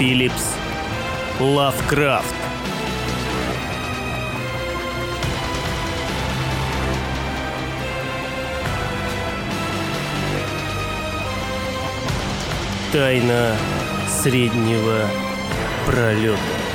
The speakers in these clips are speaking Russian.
Филлипс Лавкрафт. Тайна среднего пролета.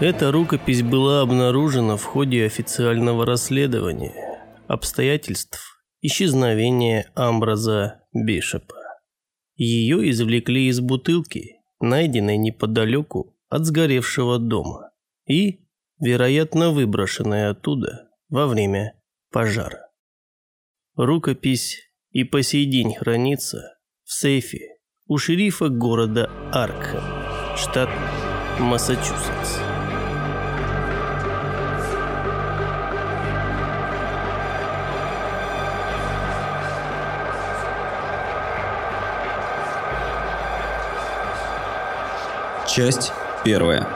Эта рукопись была обнаружена в ходе официального расследования обстоятельств исчезновения Амбраза Бишопа. Ее извлекли из бутылки, найденной неподалеку от сгоревшего дома, и, вероятно, выброшенной оттуда во время пожара. Рукопись и по сей день хранится в сейфе у шерифа города Аркхэм, штат Массачусетс. Часть первая.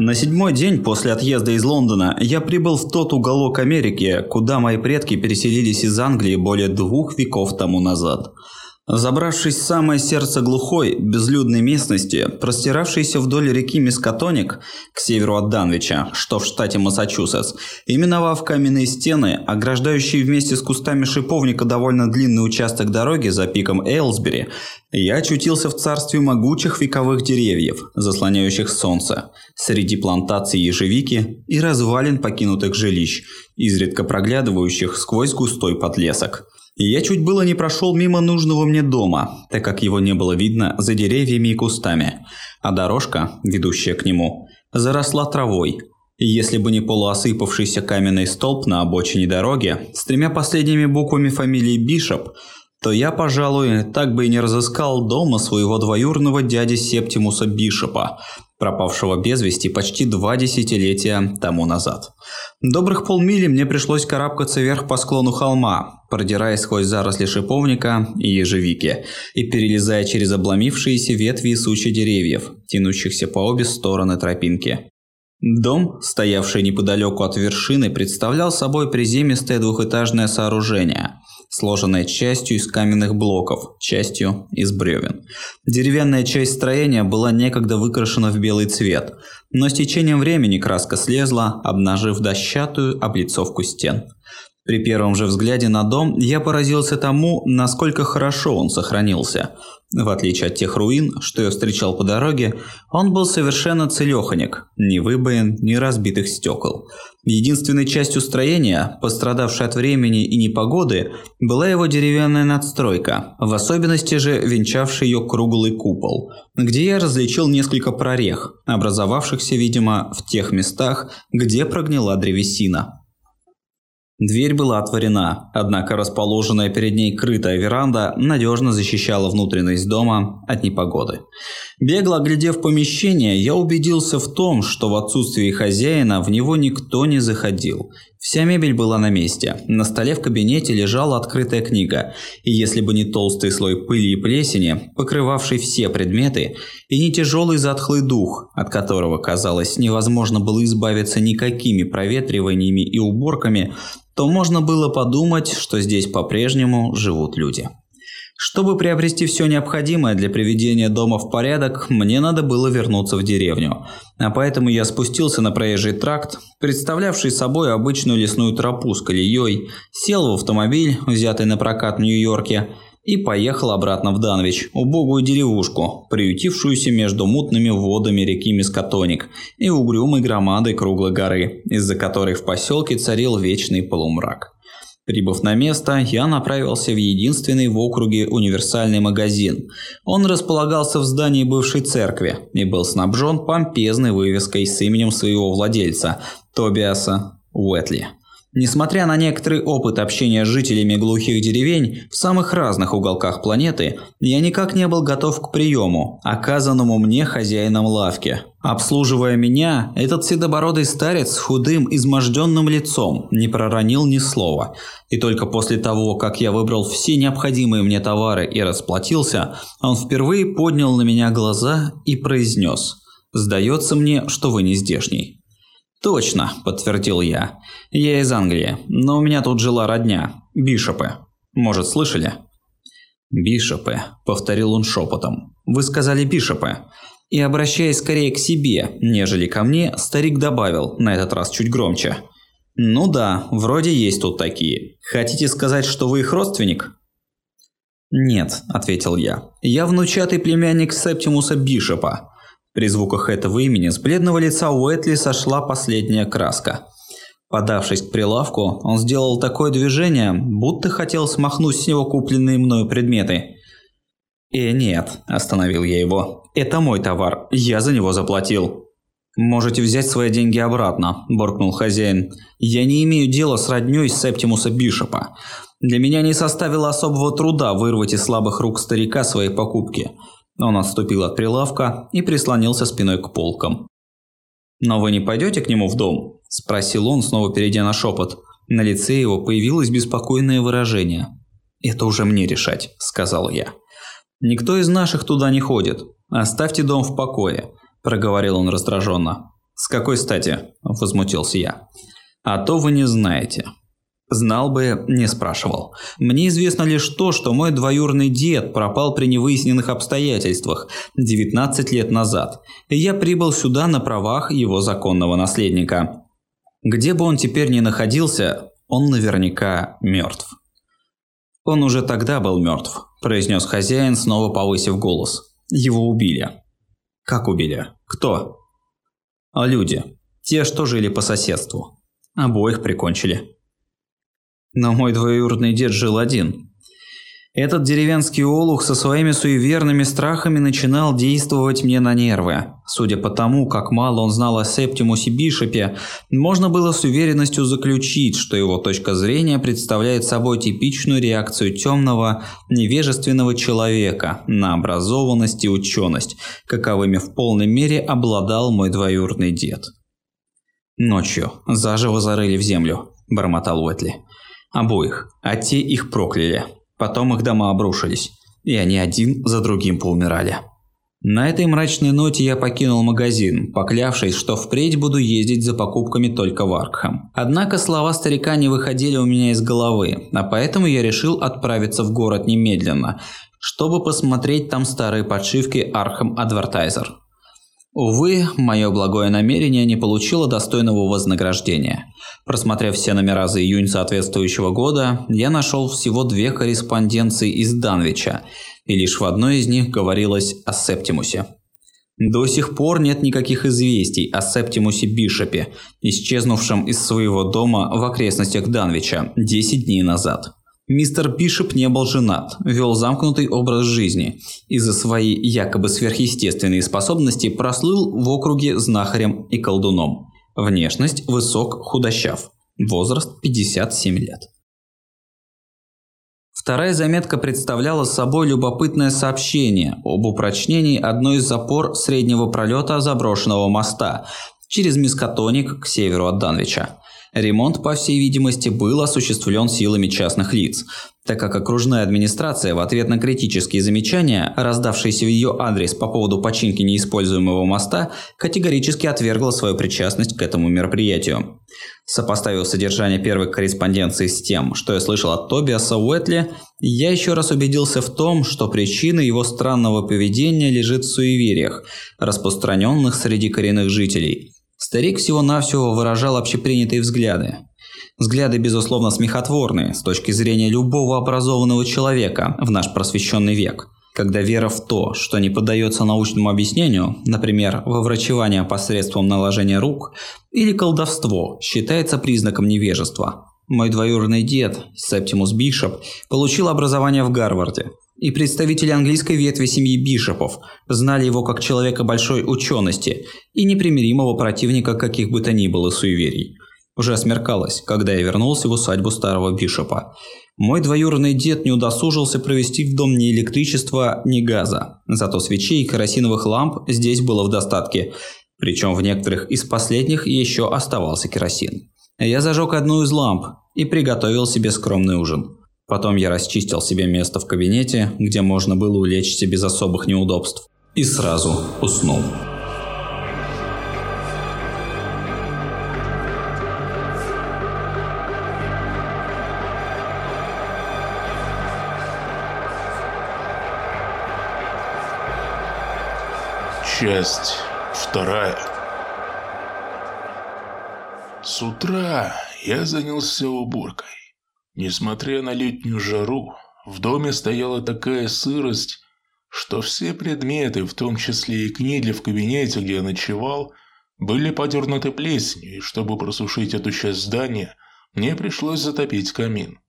На седьмой день после отъезда из Лондона я прибыл в тот уголок Америки, куда мои предки переселились из Англии более двух веков тому назад – Забравшись в самое сердце глухой, безлюдной местности, простиравшейся вдоль реки Мискатоник к северу от Данвича, что в штате Массачусетс, именовав каменные стены, ограждающие вместе с кустами шиповника довольно длинный участок дороги за пиком Эйлсбери, я очутился в царстве могучих вековых деревьев, заслоняющих солнце, среди плантаций ежевики и развалин покинутых жилищ, изредка проглядывающих сквозь густой подлесок. Я чуть было не прошел мимо нужного мне дома, так как его не было видно за деревьями и кустами, а дорожка, ведущая к нему, заросла травой. И если бы не полуосыпавшийся каменный столб на обочине дороги с тремя последними буквами фамилии Бишоп, то я, пожалуй, так бы и не разыскал дома своего двоюродного дяди Септимуса Бишопа, пропавшего без вести почти два десятилетия тому назад. Добрых полмили мне пришлось карабкаться вверх по склону холма, продираясь сквозь заросли шиповника и ежевики, и перелезая через обломившиеся ветви и сучья деревьев, тянущихся по обе стороны тропинки. Дом, стоявший неподалеку от вершины, представлял собой приземистое двухэтажное сооружение – сложенная частью из каменных блоков, частью из бревен. Деревянная часть строения была некогда выкрашена в белый цвет, но с течением времени краска слезла, обнажив дощатую облицовку стен. При первом же взгляде на дом я поразился тому, насколько хорошо он сохранился. В отличие от тех руин, что я встречал по дороге, он был совершенно целеханик, ни выбоин, ни разбитых стекол. Единственной частью строения, пострадавшей от времени и непогоды, была его деревянная надстройка, в особенности же венчавший ее круглый купол, где я различил несколько прорех, образовавшихся, видимо, в тех местах, где прогнила древесина. Дверь была отворена, однако расположенная перед ней крытая веранда надежно защищала внутренность дома от непогоды. Бегло оглядев помещение, я убедился в том, что в отсутствии хозяина в него никто не заходил. Вся мебель была на месте. На столе в кабинете лежала открытая книга, и если бы не толстый слой пыли и плесени, покрывавший все предметы, и не тяжелый затхлый дух, от которого, казалось, невозможно было избавиться никакими проветриваниями и уборками, то можно было подумать, что здесь по-прежнему живут люди. Чтобы приобрести все необходимое для приведения дома в порядок, мне надо было вернуться в деревню. А поэтому я спустился на проезжий тракт, представлявший собой обычную лесную тропу с колеей, сел в автомобиль, взятый на прокат в Нью-Йорке, и поехал обратно в Данвич, убогую деревушку, приютившуюся между мутными водами реки Мискатоник и угрюмой громадой круглой горы, из-за которой в поселке царил вечный полумрак. Прибыв на место, я направился в единственный в округе универсальный магазин. Он располагался в здании бывшей церкви и был снабжен помпезной вывеской с именем своего владельца – Тобиаса Уэтли. Несмотря на некоторый опыт общения с жителями глухих деревень в самых разных уголках планеты, я никак не был готов к приему, оказанному мне хозяином лавки. Обслуживая меня, этот седобородый старец с худым, изможденным лицом не проронил ни слова. И только после того, как я выбрал все необходимые мне товары и расплатился, он впервые поднял на меня глаза и произнес «Сдается мне, что вы не здешний». «Точно», – подтвердил я. «Я из Англии, но у меня тут жила родня. Бишопы. Может, слышали?» «Бишопы», – повторил он шепотом. «Вы сказали бишопы». И, обращаясь скорее к себе, нежели ко мне, старик добавил, на этот раз чуть громче. «Ну да, вроде есть тут такие. Хотите сказать, что вы их родственник?» «Нет», – ответил я. «Я внучатый племянник Септимуса Бишопа. При звуках этого имени с бледного лица Уэтли сошла последняя краска. Подавшись к прилавку, он сделал такое движение, будто хотел смахнуть с него купленные мною предметы. «Э, нет», – остановил я его. «Это мой товар, я за него заплатил». «Можете взять свои деньги обратно», – буркнул хозяин. «Я не имею дела с роднёй Септимуса Бишопа. Для меня не составило особого труда вырвать из слабых рук старика свои покупки. Он отступил от прилавка и прислонился спиной к полкам. «Но вы не пойдете к нему в дом?» – спросил он, снова перейдя на шепот. На лице его появилось беспокойное выражение. «Это уже мне решать», – сказал я. «Никто из наших туда не ходит. Оставьте дом в покое», – проговорил он раздраженно. «С какой стати?» – возмутился я. «А то вы не знаете. Знал бы, не спрашивал. Мне известно лишь то, что мой двоюродный дед пропал при невыясненных обстоятельствах 19 лет назад, и я прибыл сюда на правах его законного наследника. Где бы он теперь ни находился, он наверняка мертв. «Он уже тогда был мертв», – произнес хозяин, снова повысив голос. «Его убили». «Как убили? Кто?» «А люди. Те, что жили по соседству. Обоих прикончили». Но мой двоюродный дед жил один. Этот деревенский олух со своими суеверными страхами начинал действовать мне на нервы. Судя по тому, как мало он знал о Септимусе Бишопе, можно было с уверенностью заключить, что его точка зрения представляет собой типичную реакцию темного, невежественного человека на образованность и ученость, каковыми в полной мере обладал мой двоюродный дед. «Ночью заживо зарыли в землю», – бормотал Уэтли. Обоих, а те их прокляли. Потом их дома обрушились, и они один за другим поумирали. На этой мрачной ноте я покинул магазин, поклявшись, что впредь буду ездить за покупками только в Аркхам. Однако слова старика не выходили у меня из головы, а поэтому я решил отправиться в город немедленно, чтобы посмотреть там старые подшивки Arkham Advertiser. Увы, мое благое намерение не получило достойного вознаграждения. Просмотрев все номера за июнь соответствующего года, я нашел всего две корреспонденции из Данвича, и лишь в одной из них говорилось о Септимусе. До сих пор нет никаких известий о Септимусе Бишопе, исчезнувшем из своего дома в окрестностях Данвича 10 дней назад. Мистер Бишоп не был женат, вел замкнутый образ жизни и за свои якобы сверхъестественные способности прослыл в округе знахарем и колдуном. Внешность высок, худощав. Возраст 57 лет. Вторая заметка представляла собой любопытное сообщение об упрочнении одной из запор среднего пролета заброшенного моста через Мискатоник к северу от Данвича. Ремонт, по всей видимости, был осуществлен силами частных лиц, так как окружная администрация в ответ на критические замечания, раздавшиеся в ее адрес по поводу починки неиспользуемого моста, категорически отвергла свою причастность к этому мероприятию. Сопоставив содержание первой корреспонденции с тем, что я слышал от Тобиаса Уэтли, я еще раз убедился в том, что причина его странного поведения лежит в суевериях, распространенных среди коренных жителей – Старик всего-навсего выражал общепринятые взгляды. Взгляды, безусловно, смехотворные с точки зрения любого образованного человека в наш просвещенный век. Когда вера в то, что не поддается научному объяснению, например, во врачевание посредством наложения рук, или колдовство, считается признаком невежества. Мой двоюродный дед, Септимус Бишоп, получил образование в Гарварде, и представители английской ветви семьи Бишопов знали его как человека большой учености и непримиримого противника каких бы то ни было суеверий. Уже смеркалось, когда я вернулся в усадьбу старого бишопа. Мой двоюродный дед не удосужился провести в дом ни электричества, ни газа. Зато свечей и керосиновых ламп здесь было в достатке. Причем в некоторых из последних еще оставался керосин. Я зажег одну из ламп и приготовил себе скромный ужин. Потом я расчистил себе место в кабинете, где можно было улечься без особых неудобств. И сразу уснул. Часть вторая. С утра я занялся уборкой. Несмотря на летнюю жару, в доме стояла такая сырость, что все предметы, в том числе и книги в кабинете, где я ночевал, были подернуты плесенью, и чтобы просушить эту часть здания, мне пришлось затопить камин.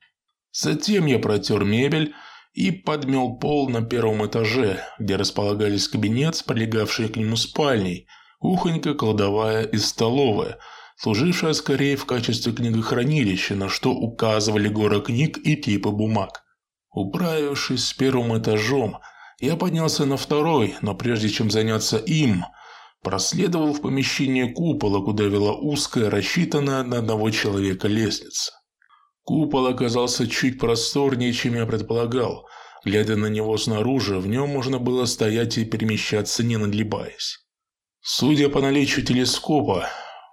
Затем я протер мебель и подмел пол на первом этаже, где располагались кабинет, прилегавшие к нему спальней, кухонька, кладовая и столовая, служившая скорее в качестве книгохранилища, на что указывали горы книг и типы бумаг. Управившись с первым этажом, я поднялся на второй, но прежде чем заняться им, проследовал в помещение купола, куда вела узкая, рассчитанная на одного человека лестница. Купол оказался чуть просторнее, чем я предполагал. Глядя на него снаружи, в нем можно было стоять и перемещаться, не надлибаясь. Судя по наличию телескопа,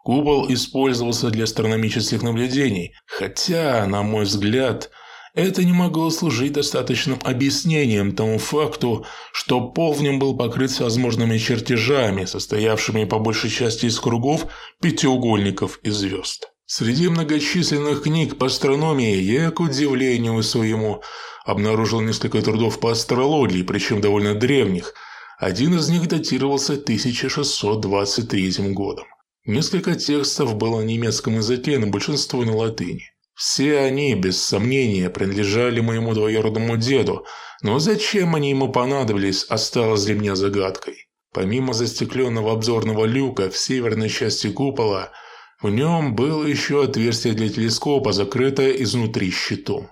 купол использовался для астрономических наблюдений, хотя, на мой взгляд, это не могло служить достаточным объяснением тому факту, что пол в нем был покрыт всевозможными чертежами, состоявшими по большей части из кругов, пятиугольников и звезд. Среди многочисленных книг по астрономии я, к удивлению своему, обнаружил несколько трудов по астрологии, причем довольно древних. Один из них датировался 1623 годом. Несколько текстов было на немецком языке, но большинство на латыни. Все они, без сомнения, принадлежали моему двоюродному деду, но зачем они ему понадобились, осталось для меня загадкой. Помимо застекленного обзорного люка в северной части купола – в нем было еще отверстие для телескопа, закрытое изнутри щитом.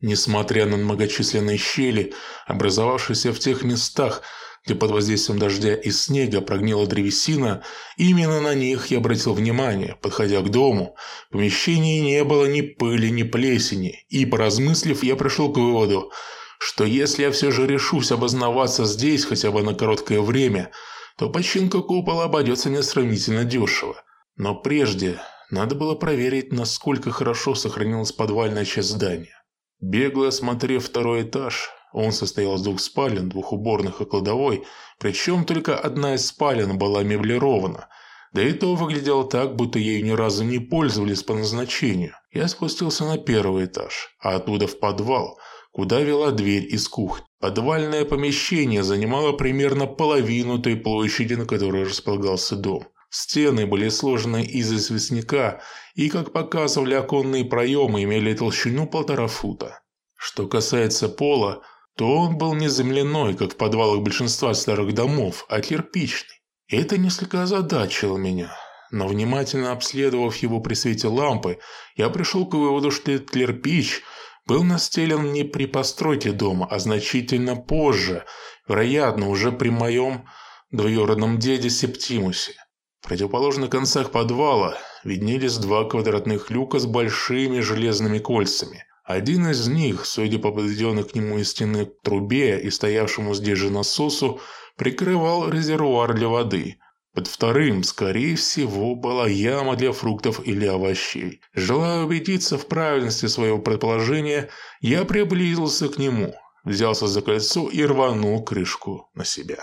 Несмотря на многочисленные щели, образовавшиеся в тех местах, где под воздействием дождя и снега прогнила древесина, именно на них я обратил внимание, подходя к дому. В помещении не было ни пыли, ни плесени, и, поразмыслив, я пришел к выводу, что если я все же решусь обосноваться здесь хотя бы на короткое время, то починка купола обойдется мне сравнительно дешево. Но прежде надо было проверить, насколько хорошо сохранилась подвальная часть здания. Бегло осмотрев второй этаж, он состоял из двух спален, двух уборных и кладовой, причем только одна из спален была меблирована, да и то выглядело так, будто ею ни разу не пользовались по назначению. Я спустился на первый этаж, а оттуда в подвал, куда вела дверь из кухни. Подвальное помещение занимало примерно половину той площади, на которой располагался дом. Стены были сложены из известняка и, как показывали оконные проемы, имели толщину полтора фута. Что касается пола, то он был не земляной, как в подвалах большинства старых домов, а кирпичный. Это несколько озадачило меня, но внимательно обследовав его при свете лампы, я пришел к выводу, что кирпич был настелен не при постройке дома, а значительно позже, вероятно, уже при моем двоюродном деде Септимусе. В противоположных концах подвала виднелись два квадратных люка с большими железными кольцами. Один из них, судя по подведенной к нему из стены трубе и стоявшему здесь же насосу, прикрывал резервуар для воды. Под вторым, скорее всего, была яма для фруктов или овощей. Желая убедиться в правильности своего предположения, я приблизился к нему, взялся за кольцо и рванул крышку на себя.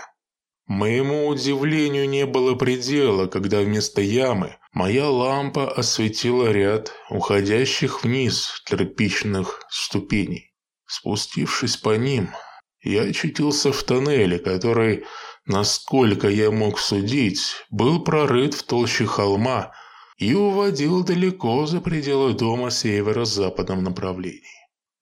Моему удивлению не было предела, когда вместо ямы моя лампа осветила ряд уходящих вниз кирпичных ступеней. Спустившись по ним, я очутился в тоннеле, который, насколько я мог судить, был прорыт в толще холма и уводил далеко за пределы дома северо-западном направлении.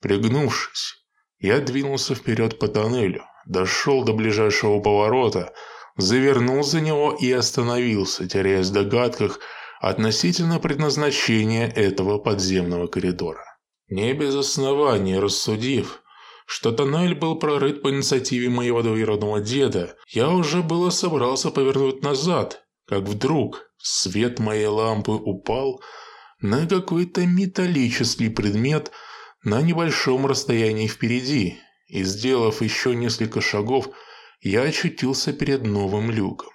Пригнувшись, я двинулся вперед по тоннелю, дошел до ближайшего поворота, завернул за него и остановился, теряясь в догадках относительно предназначения этого подземного коридора. Не без основания рассудив, что тоннель был прорыт по инициативе моего двоюродного деда, я уже было собрался повернуть назад, как вдруг свет моей лампы упал на какой-то металлический предмет на небольшом расстоянии впереди, и, сделав еще несколько шагов, я очутился перед новым люком.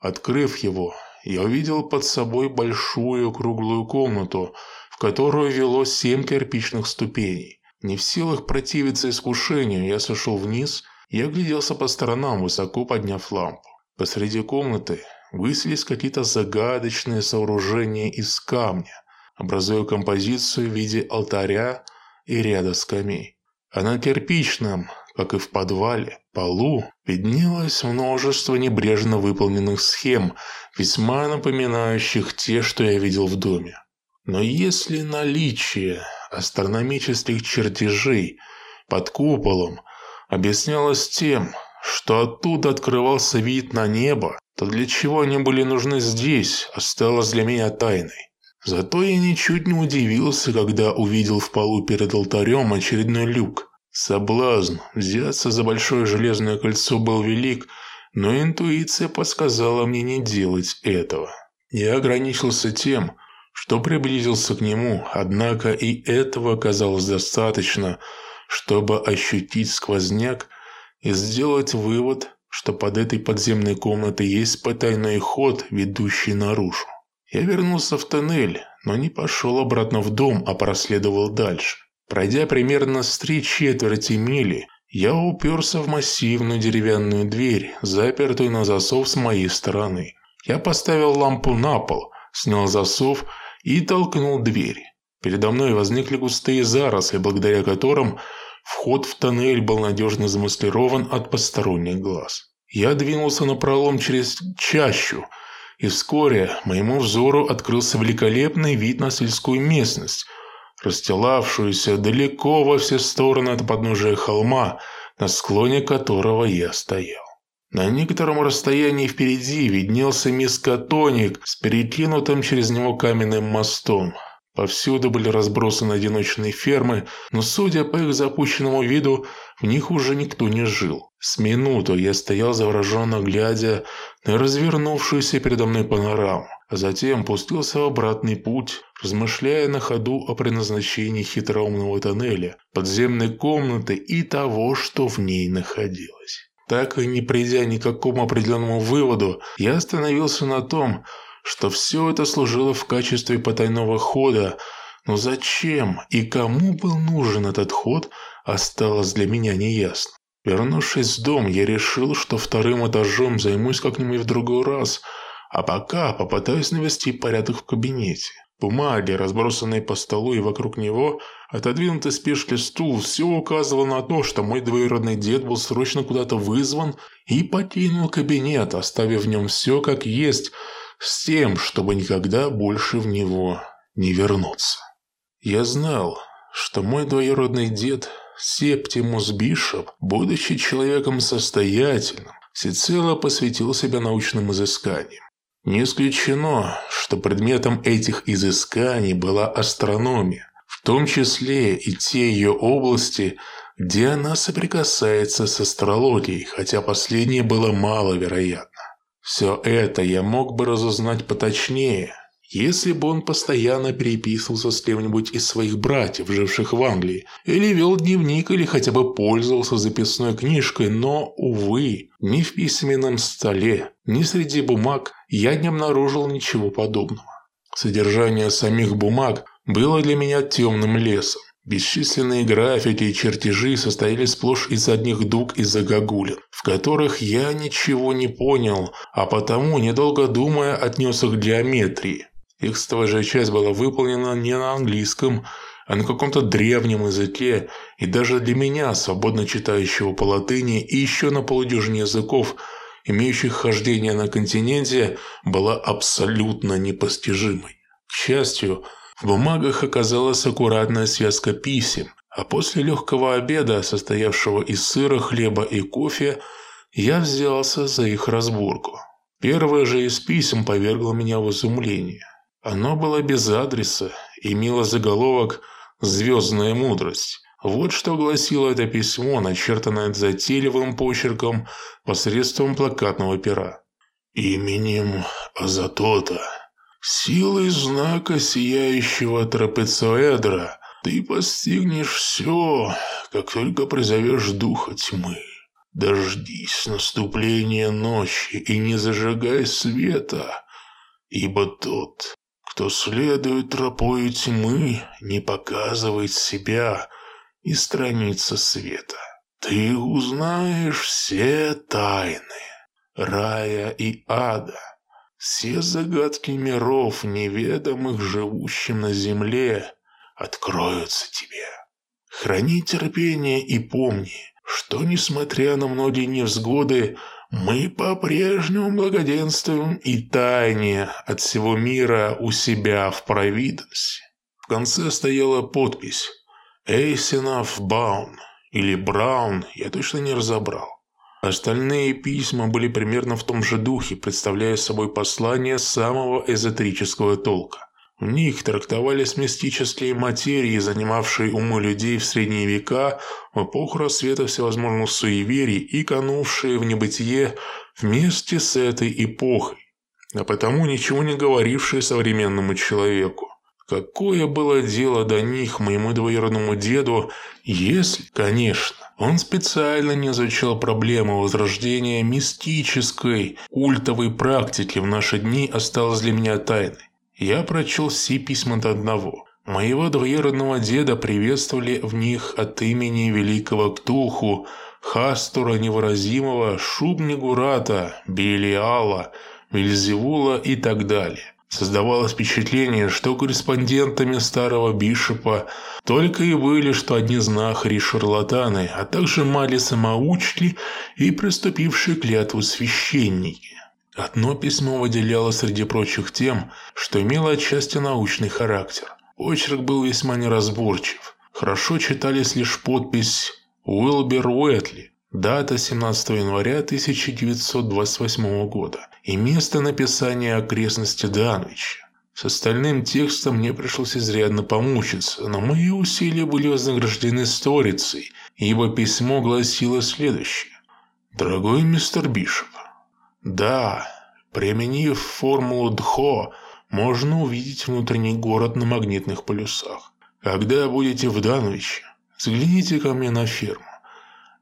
Открыв его, я увидел под собой большую круглую комнату, в которую вело семь кирпичных ступеней. Не в силах противиться искушению, я сошел вниз и огляделся по сторонам, высоко подняв лампу. Посреди комнаты высились какие-то загадочные сооружения из камня, образуя композицию в виде алтаря и ряда скамей. А на кирпичном, как и в подвале, полу виднелось множество небрежно выполненных схем, весьма напоминающих те, что я видел в доме. Но если наличие астрономических чертежей под куполом объяснялось тем, что оттуда открывался вид на небо, то для чего они были нужны здесь, осталось для меня тайной. Зато я ничуть не удивился, когда увидел в полу перед алтарем очередной люк. Соблазн взяться за большое железное кольцо был велик, но интуиция подсказала мне не делать этого. Я ограничился тем, что приблизился к нему, однако и этого оказалось достаточно, чтобы ощутить сквозняк и сделать вывод, что под этой подземной комнатой есть потайной ход, ведущий наружу. Я вернулся в тоннель, но не пошел обратно в дом, а проследовал дальше. Пройдя примерно с три четверти мили, я уперся в массивную деревянную дверь, запертую на засов с моей стороны. Я поставил лампу на пол, снял засов и толкнул дверь. Передо мной возникли густые заросли, благодаря которым вход в тоннель был надежно замаскирован от посторонних глаз. Я двинулся на пролом через чащу, и вскоре моему взору открылся великолепный вид на сельскую местность, расстилавшуюся далеко во все стороны от подножия холма, на склоне которого я стоял. На некотором расстоянии впереди виднелся мискотоник с перекинутым через него каменным мостом. Повсюду были разбросаны одиночные фермы, но, судя по их запущенному виду, в них уже никто не жил. С минуту я стоял завороженно, глядя на развернувшуюся передо мной панораму, а затем пустился в обратный путь, размышляя на ходу о предназначении хитроумного тоннеля, подземной комнаты и того, что в ней находилось. Так и не придя ни к какому определенному выводу, я остановился на том, что все это служило в качестве потайного хода, но зачем и кому был нужен этот ход, осталось для меня неясно. Вернувшись в дом, я решил, что вторым этажом займусь как-нибудь в другой раз, а пока попытаюсь навести порядок в кабинете. Бумаги, разбросанные по столу и вокруг него, отодвинутый спешки стул, все указывало на то, что мой двоюродный дед был срочно куда-то вызван и покинул кабинет, оставив в нем все как есть, с тем, чтобы никогда больше в него не вернуться. Я знал, что мой двоюродный дед Септимус Бишоп, будучи человеком состоятельным, всецело посвятил себя научным изысканиям. Не исключено, что предметом этих изысканий была астрономия, в том числе и те ее области, где она соприкасается с астрологией, хотя последнее было маловероятно. Все это я мог бы разузнать поточнее, если бы он постоянно переписывался с кем-нибудь из своих братьев, живших в Англии, или вел дневник, или хотя бы пользовался записной книжкой, но, увы, ни в письменном столе, ни среди бумаг я не обнаружил ничего подобного. Содержание самих бумаг было для меня темным лесом. Бесчисленные графики и чертежи состояли сплошь из одних дуг и загогулин, в которых я ничего не понял, а потому, недолго думая, отнес их к геометрии. Текстовая же часть была выполнена не на английском, а на каком-то древнем языке, и даже для меня, свободно читающего по латыни и еще на полудюжине языков, имеющих хождение на континенте, была абсолютно непостижимой. К счастью, в бумагах оказалась аккуратная связка писем, а после легкого обеда, состоявшего из сыра, хлеба и кофе, я взялся за их разборку. Первое же из писем повергло меня в изумление. Оно было без адреса, имело заголовок «Звездная мудрость». Вот что гласило это письмо, начертанное затейливым почерком посредством плакатного пера. «Именем Азатота, силой знака сияющего трапециоэдра, ты постигнешь все, как только призовешь духа тьмы. Дождись наступления ночи и не зажигай света, ибо тот, кто следует тропою тьмы, не показывает себя и страница света. Ты узнаешь все тайны рая и ада, все загадки миров, неведомых живущим на земле, откроются тебе. Храни терпение и помни, что, несмотря на многие невзгоды, мы по-прежнему благоденствуем и тайне от всего мира у себя в провиденсе. В конце стояла подпись «Эйсенов Баун» или «Браун», я точно не разобрал. Остальные письма были примерно в том же духе, представляя собой послания самого эзотерического толка. В них трактовались мистические материи, занимавшие умы людей в средние века, в эпоху рассвета всевозможных суеверий и канувшие в небытие вместе с этой эпохой, а потому ничего не говорившие современному человеку. Какое было дело до них моему двоюродному деду, если, конечно, он специально не изучал проблему возрождения мистической, культовой практики в наши дни осталось для меня тайной. Я прочел все письма до одного. Моего двоюродного деда приветствовали в них от имени великого Ктулху, Хастура Невыразимого, Шубнигурата, Белиала, Вильзевула и так далее. Создавалось впечатление, что корреспондентами старого бишопа только и были, что одни знахари и шарлатаны, а также мали-самоучки и приступившие клятву священники. Одно письмо выделяло среди прочих тем, что имело отчасти научный характер. Очерк был весьма неразборчив. Хорошо читались лишь подпись «Уилбер Уэтли», дата 17 января 1928 года и место написания окрестности Данвича. С остальным текстом мне пришлось изрядно помучиться, но мои усилия были вознаграждены сторицей, ибо письмо гласило следующее. «Дорогой мистер Бишоп, да, применив формулу Дхо, можно увидеть внутренний город на магнитных полюсах. Когда будете в Данвиче, взгляните ко мне на ферму,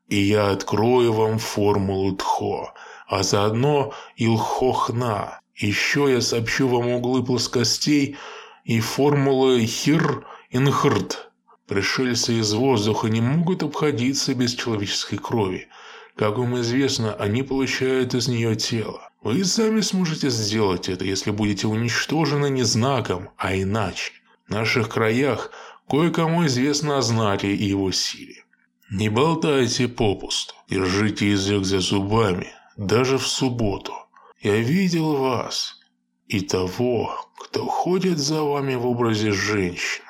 и я открою вам формулу Дхо, а заодно Илхохна. Еще я сообщу вам углы плоскостей и формулы Хир Инхрт. Пришельцы из воздуха не могут обходиться без человеческой крови. Как вам известно, они получают из нее тело. Вы сами сможете сделать это, если будете уничтожены не знаком, а иначе. В наших краях кое-кому известно о знаке и его силе. Не болтайте попусту, держите язык за зубами, даже в субботу. Я видел вас и того, кто ходит за вами в образе женщины.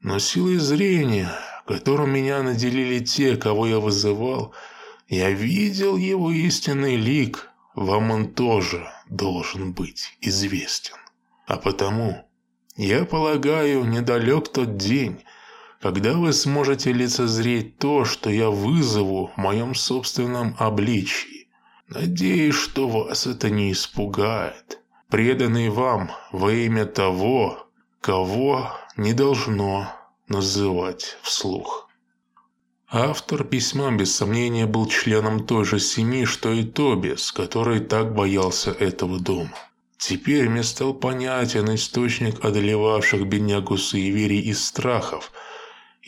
Но силой зрения, которым меня наделили те, кого я вызывал, я видел его истинный лик, вам он тоже должен быть известен. А потому, я полагаю, недалек тот день, когда вы сможете лицезреть то, что я вызову в моем собственном обличии. Надеюсь, что вас это не испугает. Преданный вам во имя того, кого не должно называть вслух. Автор письма, без сомнения, был членом той же семьи, что и Тобис, который так боялся этого дома. Теперь мне стал понятен источник одолевавших беднягу суеверий и страхов.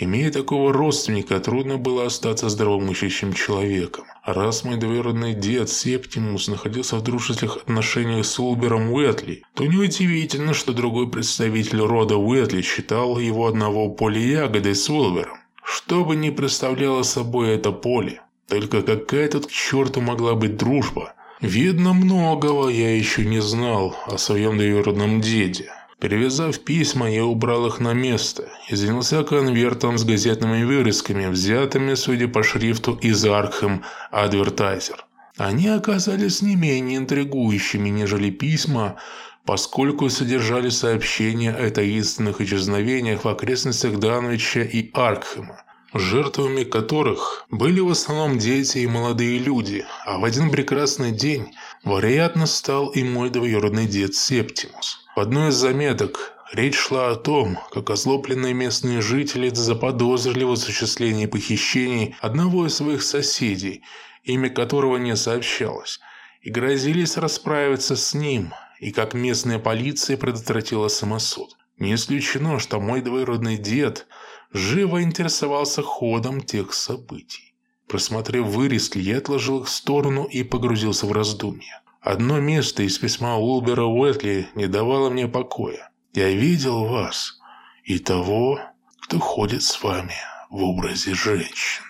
Имея такого родственника, трудно было остаться здравомыслящим человеком. Раз мой двоюродный дед Септимус находился в дружественных отношениях с Улбером Уэтли, то неудивительно, что другой представитель рода Уэтли считал его одного поля ягодой с Улбером. Что бы ни представляло собой это поле, только какая тут к черту могла быть дружба? Видно, многого я еще не знал о своем двоюродном деде. Перевязав письма, я убрал их на место и занялся конвертом с газетными вырезками, взятыми, судя по шрифту, из Аркхэм Адвертайзер. Они оказались не менее интригующими, нежели письма, поскольку содержали сообщения о таинственных исчезновениях в окрестностях Данвича и Аркхема, жертвами которых были в основном дети и молодые люди, а в один прекрасный день, вероятно, стал и мой двоюродный дед Септимус. В одной из заметок речь шла о том, как озлобленные местные жители заподозрили в осуществлении похищений одного из своих соседей, имя которого не сообщалось, и грозились расправиться с ним, и как местная полиция предотвратила самосуд. Не исключено, что мой двоюродный дед живо интересовался ходом тех событий. Просмотрев вырезки, я отложил их в сторону и погрузился в раздумья. Одно место из письма Уолбера Уэтли не давало мне покоя. «Я видел вас и того, кто ходит с вами в образе женщины».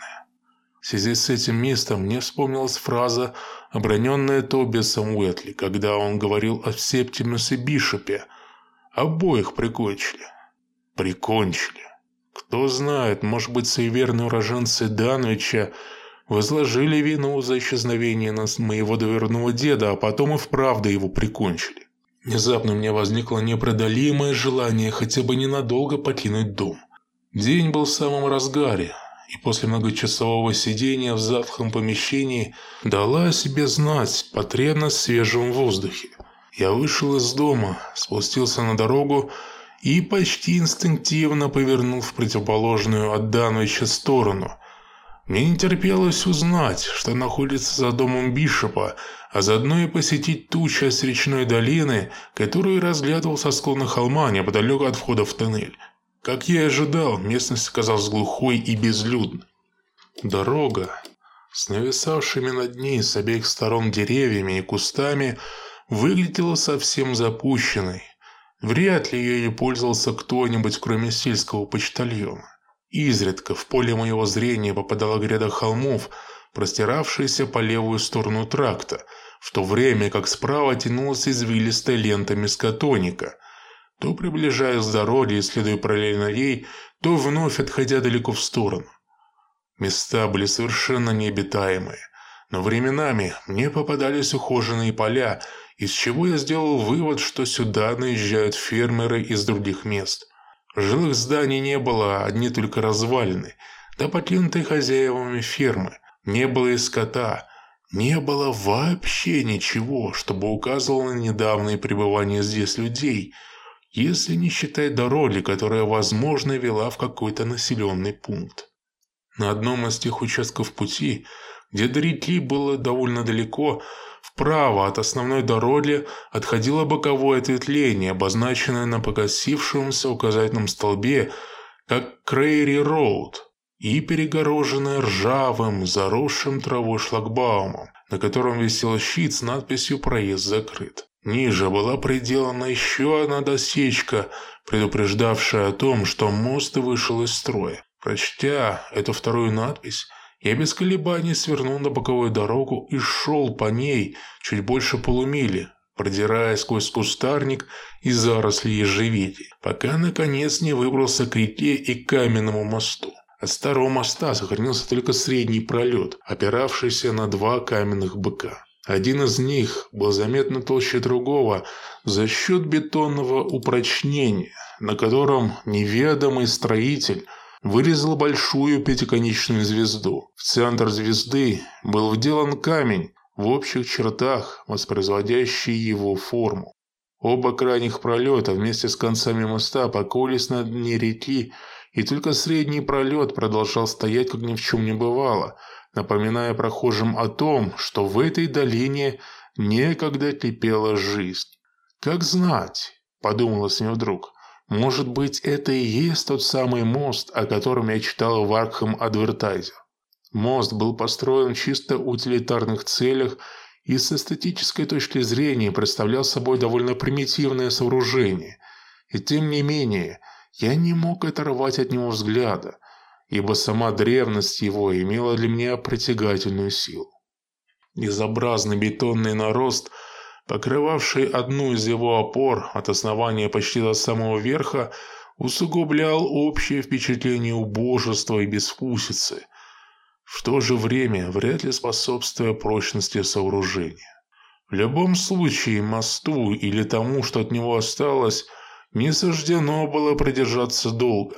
В связи с этим местом мне вспомнилась фраза, оброненная Тобиасом Уэтли, когда он говорил о Септимусе Бишопе. Обоих прикончили. Прикончили. Кто знает, может быть, суеверные уроженцы Данвича возложили вину за исчезновение нас моего доверного деда, а потом и вправду его прикончили. Внезапно у меня возникло непреодолимое желание хотя бы ненадолго покинуть дом. День был в самом разгаре, и после многочасового сидения в затхлом помещении дала о себе знать потребность в свежем воздухе. Я вышел из дома, спустился на дорогу и почти инстинктивно повернул в противоположную от Данвича сторону. Мне не терпелось узнать, что находится за домом Бишопа, а заодно и посетить ту часть речной долины, которую разглядывал со склона холма неподалеку от входа в тоннель. Как я и ожидал, местность оказалась глухой и безлюдной. Дорога с нависавшими над ней с обеих сторон деревьями и кустами выглядела совсем запущенной. Вряд ли ею пользовался кто-нибудь, кроме сельского почтальона. Изредка в поле моего зрения попадала гряда холмов, простиравшаяся по левую сторону тракта, в то время как справа тянулась извилистая лента мискотоника, то приближаясь к дороге и следуя параллельно ей, то вновь отходя далеко в сторону. Места были совершенно необитаемые, но временами мне попадались ухоженные поля – из чего я сделал вывод, что сюда наезжают фермеры из других мест. Жилых зданий не было, одни только развалины, да покинутые хозяевами фермы. Не было и скота, не было вообще ничего, чтобы указывало на недавнее пребывание здесь людей, если не считать дороги, которая, возможно, вела в какой-то населенный пункт. На одном из тех участков пути, где до реки было довольно далеко, Вправо от основной дороги отходило боковое ответвление, обозначенное на покосившемся указательном столбе как Крейри Роуд и перегороженное ржавым, заросшим травой шлагбаумом, на котором висел щит с надписью «Проезд закрыт». Ниже была приделана еще одна досечка, предупреждавшая о том, что мост вышел из строя. Прочтя эту вторую надпись, я без колебаний свернул на боковую дорогу и шел по ней чуть больше полумили, продирая сквозь кустарник и заросли ежевики, пока наконец не выбрался к реке и каменному мосту. От старого моста сохранился только средний пролет, опиравшийся на два каменных быка. Один из них был заметно толще другого за счет бетонного упрочнения, на котором неведомый строитель – вырезал большую пятиконечную звезду. В центр звезды был вделан камень, в общих чертах воспроизводящий его форму. Оба крайних пролета вместе с концами моста покоились на дне реки, и только средний пролет продолжал стоять, как ни в чем не бывало, напоминая прохожим о том, что в этой долине некогда кипела жизнь. «Как знать», – подумалось мне вдруг, может быть, это и есть тот самый мост, о котором я читал в Аркхам Адвертайзер. Мост был построен чисто утилитарных целях и с эстетической точки зрения представлял собой довольно примитивное сооружение. И тем не менее, я не мог оторвать от него взгляда, ибо сама древность его имела для меня притягательную силу. Безобразный бетонный нарост – покрывавший одну из его опор от основания почти до самого верха, усугублял общее впечатление убожества и безвкусицы, в то же время вряд ли способствуя прочности сооружения. В любом случае, мосту или тому, что от него осталось, не суждено было продержаться долго,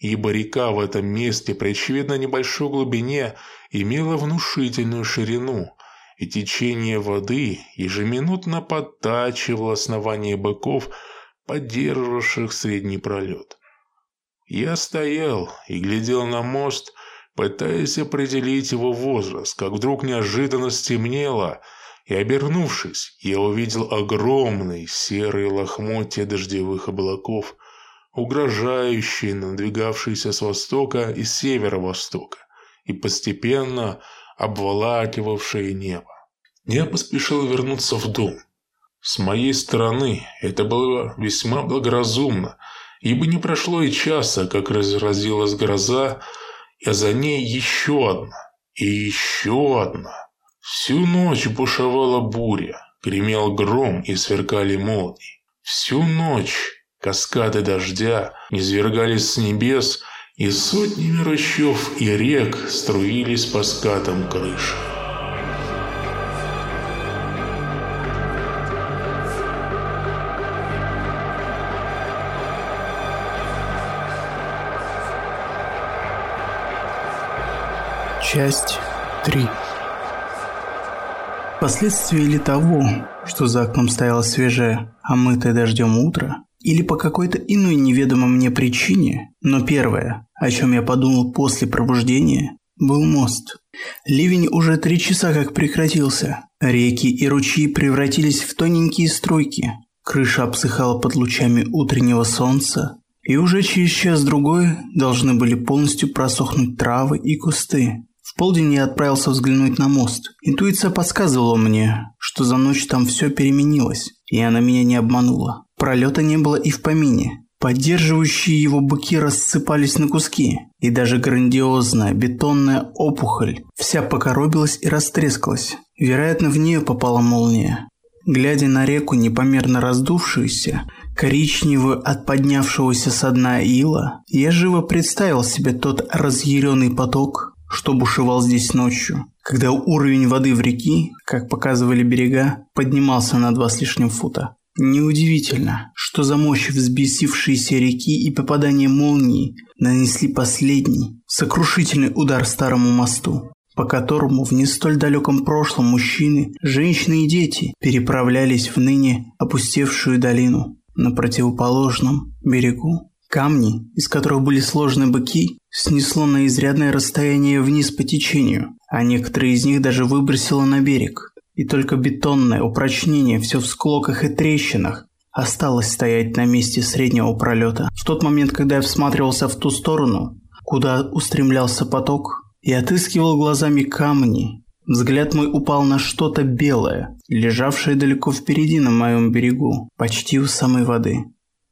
ибо река в этом месте при очевидно небольшой глубине имела внушительную ширину, и течение воды ежеминутно подтачивало основание быков, поддерживавших средний пролет. Я стоял и глядел на мост, пытаясь определить его возраст, как вдруг неожиданно стемнело – и, обернувшись, я увидел огромные серые лохмотья дождевых облаков, угрожающие надвигавшиеся с востока и северо-востока, и постепенно обволакивавшие небо. Я поспешил вернуться в дом. С моей стороны это было весьма благоразумно, ибо не прошло и часа, как разразилась гроза, а за ней еще одна и еще одна. Всю ночь бушевала буря, гремел гром и сверкали молнии. Всю ночь каскады дождя низвергались с небес, и сотнями ручьев и рек струились по скатам крыши. Часть 3 Последствия или того, что за окном стояло свежее, омытое дождем утро, или по какой-то иной неведомой мне причине, но первое, о чем я подумал после пробуждения, был мост. Ливень уже три часа как прекратился. Реки и ручьи превратились в тоненькие струйки. Крыша обсыхала под лучами утреннего солнца, и уже через час-другой должны были полностью просохнуть травы и кусты. В полдень я отправился взглянуть на мост. Интуиция подсказывала мне, что за ночь там все переменилось, и она меня не обманула. Пролета не было и в помине. Поддерживающие его быки рассыпались на куски, и даже грандиозная бетонная опухоль вся покоробилась и растрескалась. Вероятно, в нее попала молния. Глядя на реку, непомерно раздувшуюся, коричневую от поднявшегося со дна ила, я живо представил себе тот разъяренный поток, что бушевал здесь ночью, когда уровень воды в реке, как показывали берега, поднимался на два с лишним фута. Неудивительно, что за мощь взбесившейся реки и попадание молнии нанесли последний, сокрушительный удар старому мосту, по которому в не столь далеком прошлом мужчины, женщины и дети переправлялись в ныне опустевшую долину на противоположном берегу. Камни, из которых были сложены быки, снесло на изрядное расстояние вниз по течению, а некоторые из них даже выбросило на берег. И только бетонное упрочнение все в склоках и трещинах осталось стоять на месте среднего пролета. В тот момент, когда я всматривался в ту сторону, куда устремлялся поток, и отыскивал глазами камни, взгляд мой упал на что-то белое, лежавшее далеко впереди на моем берегу, почти у самой воды.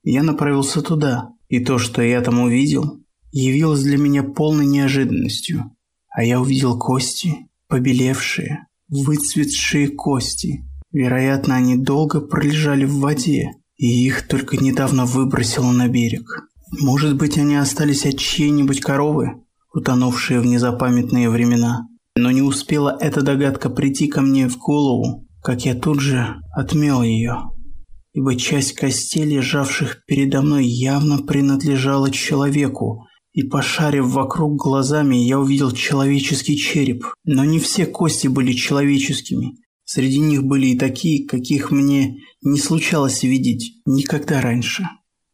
Я направился туда, и то, что я там увидел, явилось для меня полной неожиданностью. А я увидел кости, побелевшие, выцветшие кости. Вероятно, они долго пролежали в воде, и их только недавно выбросило на берег. Может быть, они остались от чьей-нибудь коровы, утонувшие в незапамятные времена. Но не успела эта догадка прийти ко мне в голову, как я тут же отмел ее ибо часть костей, лежавших передо мной, явно принадлежала человеку, и пошарив вокруг глазами, я увидел человеческий череп. Но не все кости были человеческими. Среди них были и такие, каких мне не случалось видеть никогда раньше.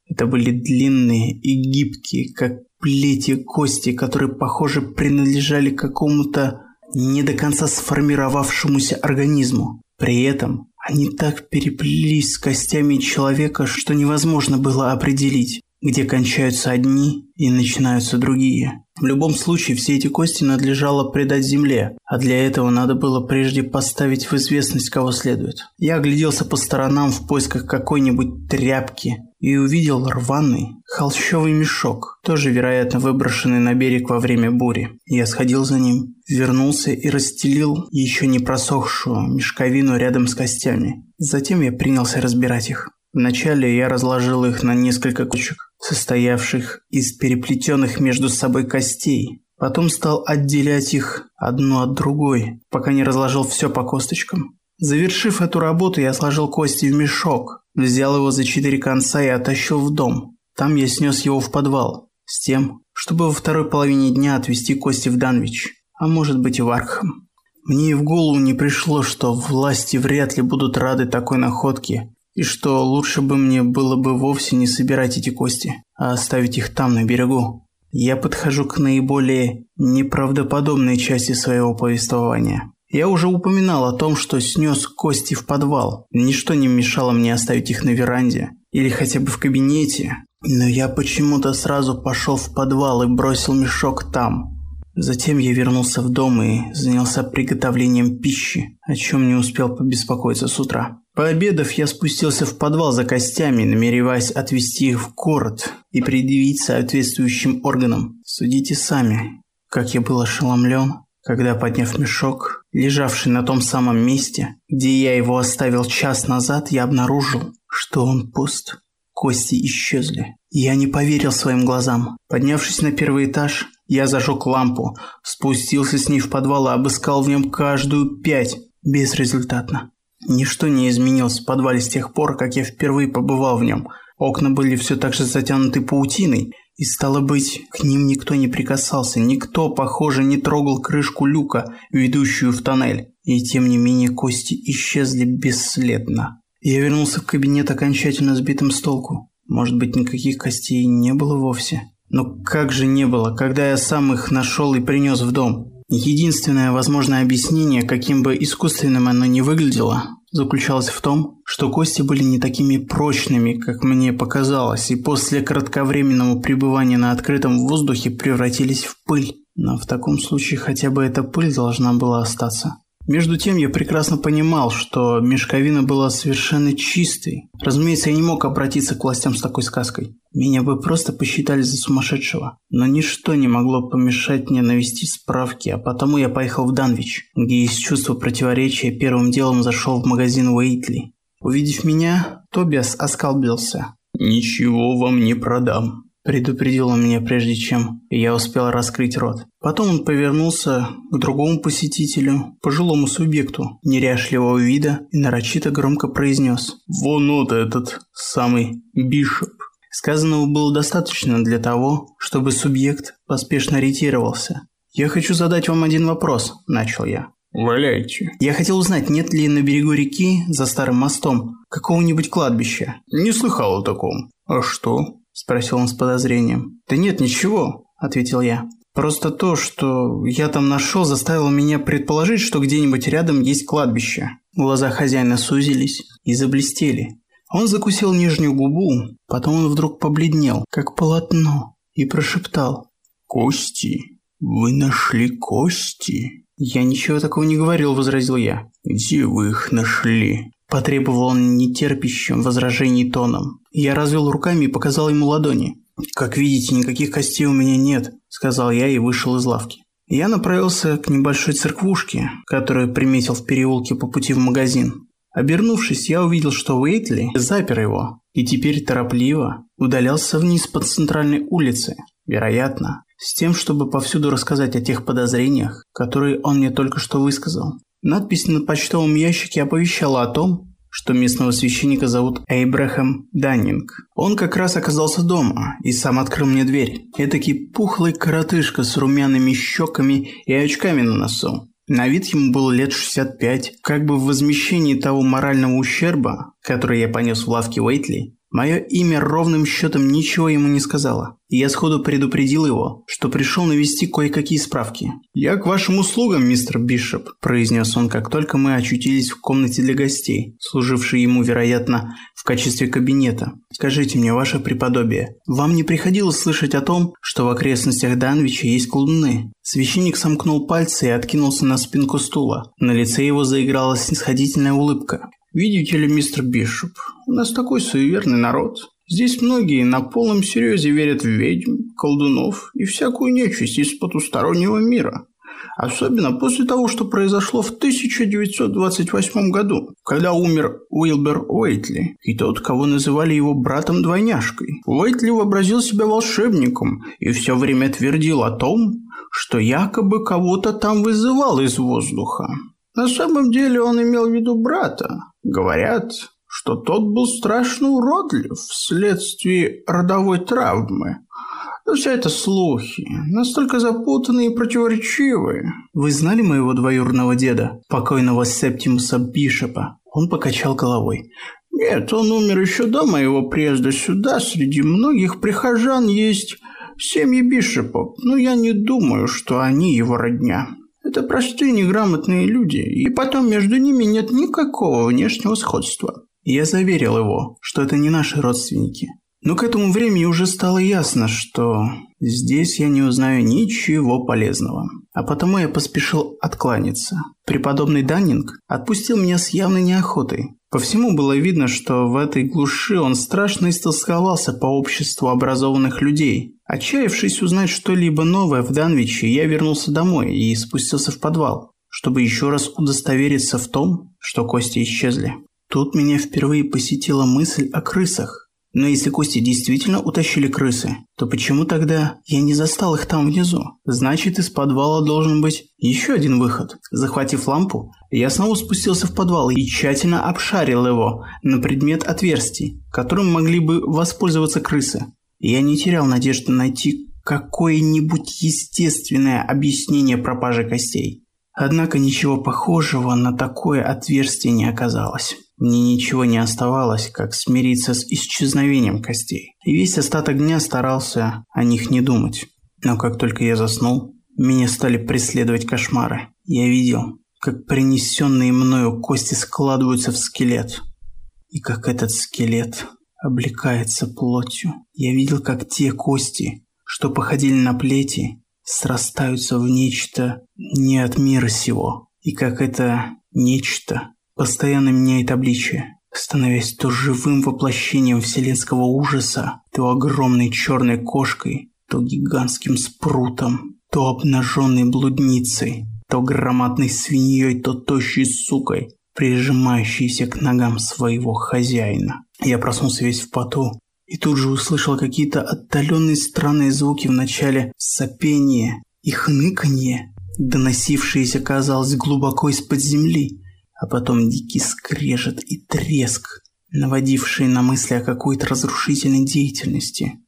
Это были длинные и гибкие, как плети кости, которые, похоже, принадлежали какому-то не до конца сформировавшемуся организму. При этом они так переплелись с костями человека, что невозможно было определить, где кончаются одни и начинаются другие. В любом случае, все эти кости надлежало предать земле, а для этого надо было прежде поставить в известность, кого следует. Я огляделся по сторонам в поисках какой-нибудь тряпки и увидел рваный холщовый мешок, тоже, вероятно, выброшенный на берег во время бури. Я сходил за ним, вернулся и расстелил еще не просохшую мешковину рядом с костями. Затем я принялся разбирать их. Вначале я разложил их на несколько кучек, состоявших из переплетенных между собой костей. Потом стал отделять их одну от другой, пока не разложил все по косточкам. Завершив эту работу, я сложил кости в мешок, взял его за четыре конца и оттащил в дом. Там я снес его в подвал, с тем, чтобы во второй половине дня отвезти кости в Данвич, а может быть и в Аркхам. Мне и в голову не пришло, что власти вряд ли будут рады такой находке, и что лучше бы мне было бы вовсе не собирать эти кости, а оставить их там, на берегу. Я подхожу к наиболее неправдоподобной части своего повествования. Я уже упоминал о том, что снес кости в подвал. Ничто не мешало мне оставить их на веранде или хотя бы в кабинете. Но я почему-то сразу пошел в подвал и бросил мешок там. Затем я вернулся в дом и занялся приготовлением пищи, о чем не успел побеспокоиться с утра. Пообедав, я спустился в подвал за костями, намереваясь отвезти их в город и предъявить соответствующим органам. Судите сами, как я был ошеломлен, когда, подняв мешок, лежавший на том самом месте, где я его оставил час назад, я обнаружил, что он пуст. Кости исчезли. Я не поверил своим глазам. Поднявшись на первый этаж, я зажег лампу, спустился с ней в подвал и обыскал в нем каждую пять. Безрезультатно. Ничто не изменилось в подвале с тех пор, как я впервые побывал в нем. Окна были все так же затянуты паутиной, и стало быть, к ним никто не прикасался, никто, похоже, не трогал крышку люка, ведущую в тоннель. И тем не менее кости исчезли бесследно. Я вернулся в кабинет окончательно сбитым с толку. Может быть, никаких костей не было вовсе? Но как же не было, когда я сам их нашел и принес в дом? Единственное возможное объяснение, каким бы искусственным оно ни выглядело, заключалось в том, что кости были не такими прочными, как мне показалось, и после кратковременного пребывания на открытом воздухе превратились в пыль. Но в таком случае хотя бы эта пыль должна была остаться. Между тем я прекрасно понимал, что мешковина была совершенно чистой. Разумеется, я не мог обратиться к властям с такой сказкой. Меня бы просто посчитали за сумасшедшего. Но ничто не могло помешать мне навести справки, а потому я поехал в Данвич, где из чувства противоречия первым делом зашел в магазин Уэйтли. Увидев меня, Тобиас оскалбился. «Ничего вам не продам», Предупредил он меня прежде, чем я успел раскрыть рот. Потом он повернулся к другому посетителю, пожилому субъекту, неряшливого вида, и нарочито громко произнес «Вон вот этот самый Бишоп». Сказанного было достаточно для того, чтобы субъект поспешно ретировался. «Я хочу задать вам один вопрос», – начал я. «Валяйте». Я хотел узнать, нет ли на берегу реки, за старым мостом, какого-нибудь кладбища. «Не слыхал о таком. А что?» – спросил он с подозрением. «Да нет, ничего», – ответил я. «Просто то, что я там нашел, заставило меня предположить, что где-нибудь рядом есть кладбище». Глаза хозяина сузились и заблестели. Он закусил нижнюю губу, потом он вдруг побледнел, как полотно, и прошептал. «Кости? Вы нашли кости?» «Я ничего такого не говорил», – возразил я. «Где вы их нашли?» Потребовал он нетерпящим возражений тоном. Я развел руками и показал ему ладони. «Как видите, никаких костей у меня нет», – сказал я и вышел из лавки. Я направился к небольшой церквушке, которую приметил в переулке по пути в магазин. Обернувшись, я увидел, что Уэйтли запер его, и теперь торопливо удалялся вниз по центральной улице, вероятно, с тем, чтобы повсюду рассказать о тех подозрениях, которые он мне только что высказал. Надпись на почтовом ящике оповещала о том, что местного священника зовут Эйбрахам Даннинг. Он как раз оказался дома и сам открыл мне дверь. Этакий пухлый коротышка с румяными щеками и очками на носу. На вид ему было лет 65, как бы в возмещении того морального ущерба, который я понес в лавке Уэйтли, Мое имя ровным счетом ничего ему не сказала, и я сходу предупредил его, что пришел навести кое-какие справки. «Я к вашим услугам, мистер Бишоп», – произнес он, как только мы очутились в комнате для гостей, служившей ему, вероятно, в качестве кабинета. «Скажите мне, ваше преподобие, вам не приходилось слышать о том, что в окрестностях Данвича есть колдуны?» Священник сомкнул пальцы и откинулся на спинку стула. На лице его заиграла снисходительная улыбка. Видите ли, мистер Бишоп, у нас такой суеверный народ. Здесь многие на полном серьезе верят в ведьм, колдунов и всякую нечисть из потустороннего мира. Особенно после того, что произошло в 1928 году, когда умер Уилбер Уэйтли, и тот, кого называли его братом-двойняшкой. Уэйтли вообразил себя волшебником и все время твердил о том, что якобы кого-то там вызывал из воздуха. На самом деле он имел в виду брата. Говорят, что тот был страшно уродлив вследствие родовой травмы. Но все это слухи, настолько запутанные и противоречивые. Вы знали моего двоюродного деда, покойного Септимуса Бишопа? Он покачал головой. Нет, он умер еще до моего приезда сюда. Среди многих прихожан есть семьи Бишопов, но я не думаю, что они его родня. Это простые неграмотные люди, и потом между ними нет никакого внешнего сходства. Я заверил его, что это не наши родственники. Но к этому времени уже стало ясно, что здесь я не узнаю ничего полезного. А потому я поспешил откланяться. Преподобный Даннинг отпустил меня с явной неохотой. По всему было видно, что в этой глуши он страшно истолсковался по обществу образованных людей. Отчаявшись узнать что-либо новое в Данвиче, я вернулся домой и спустился в подвал, чтобы еще раз удостовериться в том, что кости исчезли. Тут меня впервые посетила мысль о крысах. Но если кости действительно утащили крысы, то почему тогда я не застал их там внизу? Значит, из подвала должен быть еще один выход. Захватив лампу, я снова спустился в подвал и тщательно обшарил его на предмет отверстий, которым могли бы воспользоваться крысы. Я не терял надежды найти какое-нибудь естественное объяснение пропажи костей. Однако ничего похожего на такое отверстие не оказалось. Мне ничего не оставалось, как смириться с исчезновением костей. И весь остаток дня старался о них не думать. Но как только я заснул, меня стали преследовать кошмары. Я видел, как принесенные мною кости складываются в скелет. И как этот скелет облекается плотью. Я видел, как те кости, что походили на плети, срастаются в нечто не от мира сего. И как это нечто постоянно меняет обличие, становясь то живым воплощением вселенского ужаса, то огромной черной кошкой, то гигантским спрутом, то обнаженной блудницей, то громадной свиньей, то тощей сукой, прижимающейся к ногам своего хозяина. Я проснулся весь в поту и тут же услышал какие-то отдаленные странные звуки в начале сопения и хныканье, доносившиеся, казалось, глубоко из-под земли а потом дикий скрежет и треск, наводившие на мысли о какой-то разрушительной деятельности.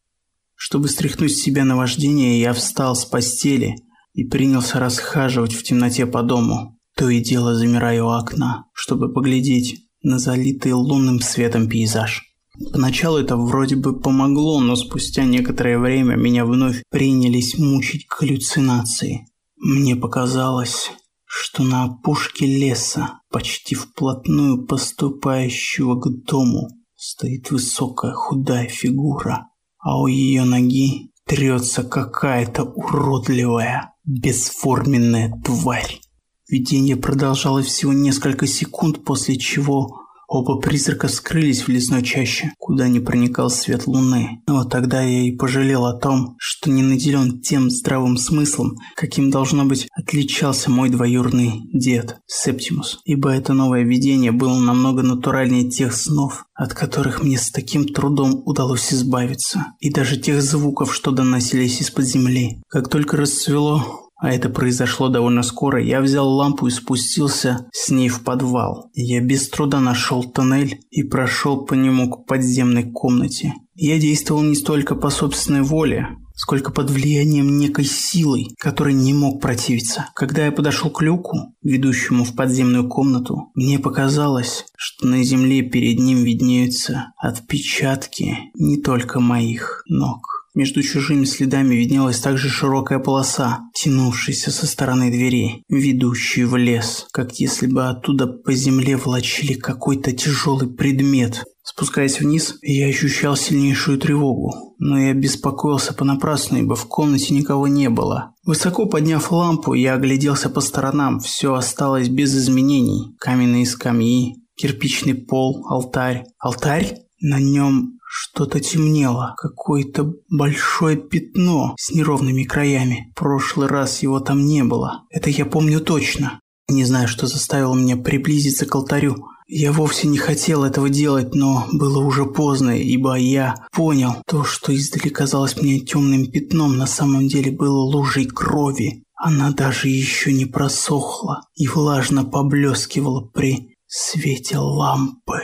Чтобы стряхнуть с себя наваждение, я встал с постели и принялся расхаживать в темноте по дому, то и дело замирая у окна, чтобы поглядеть на залитый лунным светом пейзаж. Поначалу это вроде бы помогло, но спустя некоторое время меня вновь принялись мучить галлюцинации. Мне показалось, что на опушке леса, почти вплотную поступающего к дому, стоит высокая худая фигура, а у ее ноги трется какая-то уродливая, бесформенная тварь. Видение продолжалось всего несколько секунд, после чего Оба призрака скрылись в лесной чаще, куда не проникал свет луны. Но тогда я и пожалел о том, что не наделен тем здравым смыслом, каким должно быть отличался мой двоюродный дед Септимус. Ибо это новое видение было намного натуральнее тех снов, от которых мне с таким трудом удалось избавиться. И даже тех звуков, что доносились из-под земли. Как только расцвело, а это произошло довольно скоро, я взял лампу и спустился с ней в подвал. Я без труда нашел тоннель и прошел по нему к подземной комнате. Я действовал не столько по собственной воле, сколько под влиянием некой силы, которой не мог противиться. Когда я подошел к люку, ведущему в подземную комнату, мне показалось, что на земле перед ним виднеются отпечатки не только моих ног. Между чужими следами виднелась также широкая полоса, тянувшаяся со стороны двери, ведущей в лес, как если бы оттуда по земле волочили какой-то тяжелый предмет. Спускаясь вниз, я ощущал сильнейшую тревогу, но я беспокоился понапрасну, ибо в комнате никого не было. Высоко подняв лампу, я огляделся по сторонам, все осталось без изменений. Каменные скамьи, кирпичный пол, алтарь. Алтарь? На нем что-то темнело, какое-то большое пятно с неровными краями. В прошлый раз его там не было. Это я помню точно. Не знаю, что заставило меня приблизиться к алтарю. Я вовсе не хотел этого делать, но было уже поздно, ибо я понял, то, что издали казалось мне темным пятном, на самом деле было лужей крови. Она даже еще не просохла и влажно поблескивала при свете лампы.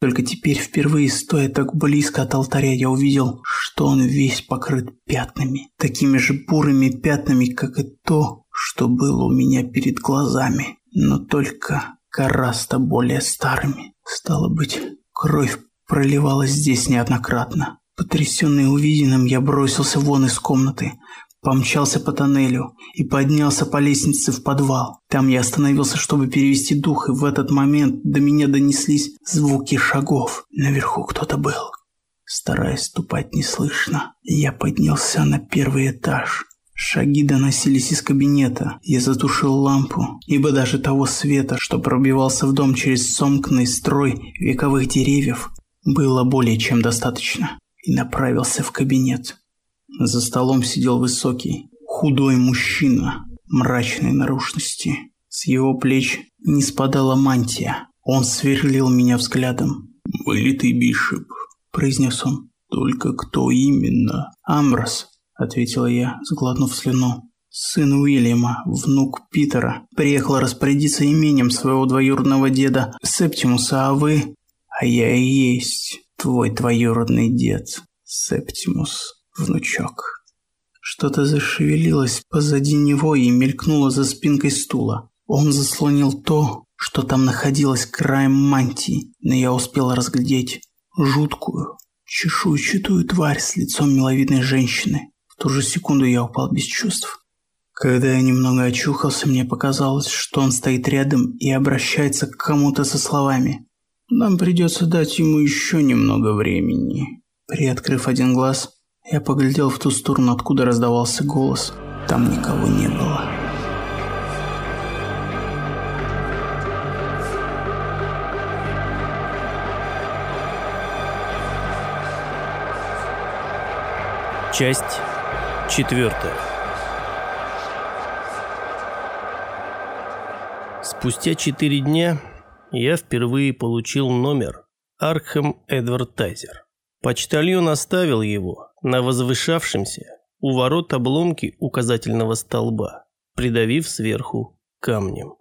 Только теперь впервые, стоя так близко от алтаря, я увидел, что он весь покрыт пятнами, такими же бурыми пятнами, как и то, что было у меня перед глазами, но только гораздо более старыми. Стало быть, кровь проливалась здесь неоднократно. Потрясенный увиденным, я бросился вон из комнаты, помчался по тоннелю и поднялся по лестнице в подвал. Там я остановился, чтобы перевести дух, и в этот момент до меня донеслись звуки шагов. Наверху кто-то был. Стараясь ступать неслышно, я поднялся на первый этаж. Шаги доносились из кабинета. Я затушил лампу, ибо даже того света, что пробивался в дом через сомкнутый строй вековых деревьев, было более чем достаточно, и направился в кабинет. За столом сидел высокий, худой мужчина мрачной наружности. С его плеч не спадала мантия. Он сверлил меня взглядом. «Вылитый Бишоп», – произнес он. «Только кто именно?» «Амброс», – ответила я, сглотнув слюну. «Сын Уильяма, внук Питера, приехал распорядиться именем своего двоюродного деда Септимуса, а вы...» «А я и есть твой двоюродный дед, Септимус» внучок. Что-то зашевелилось позади него и мелькнуло за спинкой стула. Он заслонил то, что там находилось краем мантии, но я успел разглядеть жуткую, чешуйчатую тварь с лицом миловидной женщины. В ту же секунду я упал без чувств. Когда я немного очухался, мне показалось, что он стоит рядом и обращается к кому-то со словами. «Нам придется дать ему еще немного времени». Приоткрыв один глаз, я поглядел в ту сторону, откуда раздавался голос. Там никого не было. Часть четвертая. Спустя четыре дня я впервые получил номер Архем Эдвертайзер. Почтальон оставил его на возвышавшемся у ворот обломки указательного столба, придавив сверху камнем.